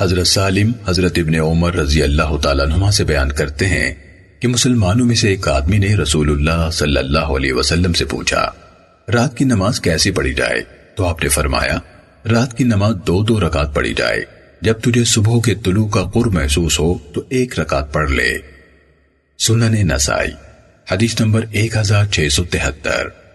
حضرت سالم، حضرت ابن عمر رضی اللہ تعالیٰ نما سے بیان کرتے ہیں کہ مسلمانوں میں سے ایک آدمی نے رسول اللہ صلی اللہ علیہ وسلم سے پوچھا، رات کی نماز کیسی پڑھی جائے؟ تو آپ نے فرمایا، رات کی نماز دو دو رکعت پڑھی جائے، جب تجھے صبح کے طلوع کا قرب محسوس ہو تو ایک رکعت پڑھ لے۔ سنن نسائی، حدیث نمبر ایک ہزار چھ سو تہتر۔